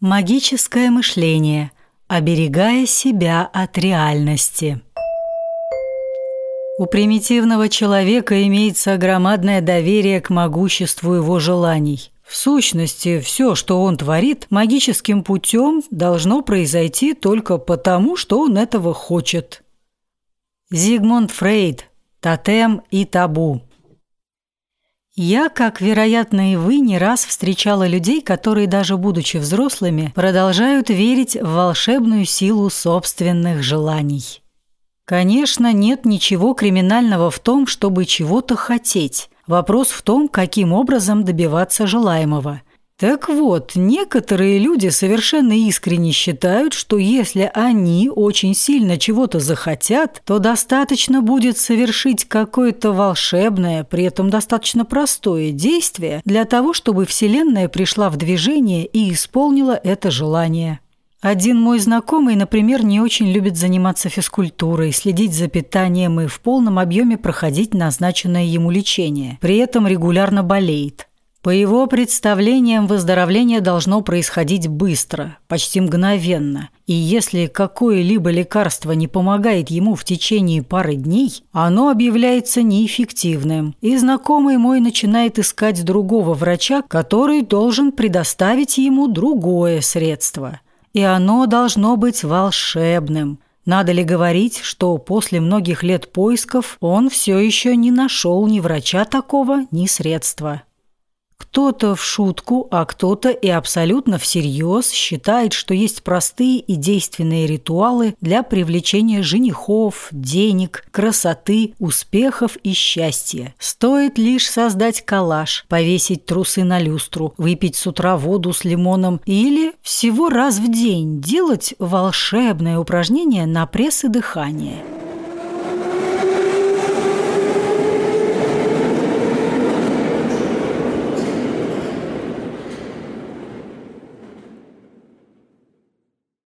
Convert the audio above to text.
Магическое мышление, оберегая себя от реальности. У примитивного человека имеется громадное доверие к могуществу его желаний. В сущности, все, что он творит, магическим путем должно произойти только потому, что он этого хочет. Зигмунд Фрейд. Тотем и табу. Я, как, вероятно, и вы, не раз встречала людей, которые, даже будучи взрослыми, продолжают верить в волшебную силу собственных желаний. Конечно, нет ничего криминального в том, чтобы чего-то хотеть. Вопрос в том, каким образом добиваться желаемого. Так вот, некоторые люди совершенно искренне считают, что если они очень сильно чего-то захотят, то достаточно будет совершить какое-то волшебное, при этом достаточно простое действие для того, чтобы Вселенная пришла в движение и исполнила это желание. Один мой знакомый, например, не очень любит заниматься физкультурой, следить за питанием и в полном объеме проходить назначенное ему лечение. При этом регулярно болеет. По его представлениям, выздоровление должно происходить быстро, почти мгновенно. И если какое-либо лекарство не помогает ему в течение пары дней, оно объявляется неэффективным. И знакомый мой начинает искать другого врача, который должен предоставить ему другое средство. И оно должно быть волшебным. Надо ли говорить, что после многих лет поисков он все еще не нашел ни врача такого, ни средства. Кто-то в шутку, а кто-то и абсолютно всерьез считает, что есть простые и действенные ритуалы для привлечения женихов, денег, красоты, успехов и счастья. Стоит лишь создать коллаж, повесить трусы на люстру, выпить с утра воду с лимоном или всего раз в день делать волшебное упражнение на пресс и дыхание –